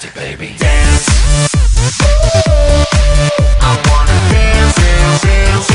plastic, baby. Dance. I wanna dance, dance, dance.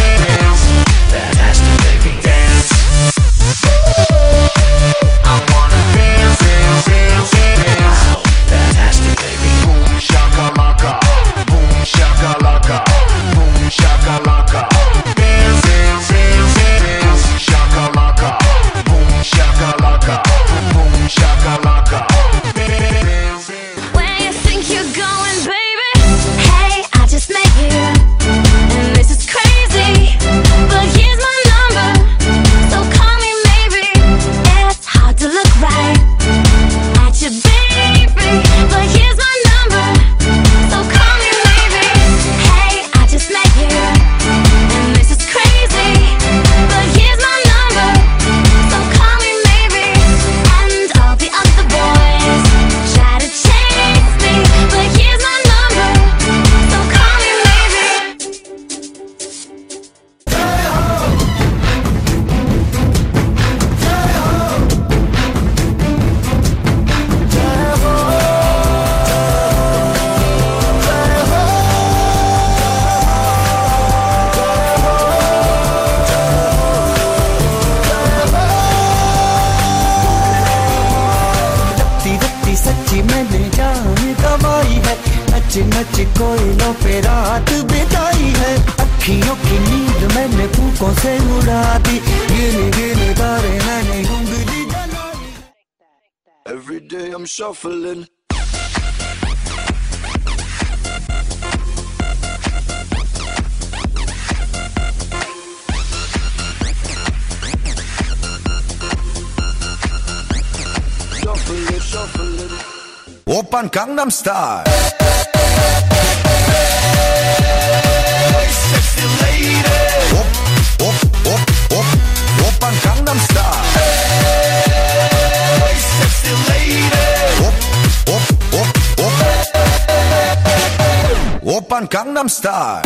नच नच कोयलों पे रात बिताई है अखियों की नींद मैंने फूकों से उड़ा दी गिने गिने तारे मैंने उंगली जलाई Every day I'm shuffling. Shuffling, shuffling. 오빤 강남스타일 오빤 강남스타일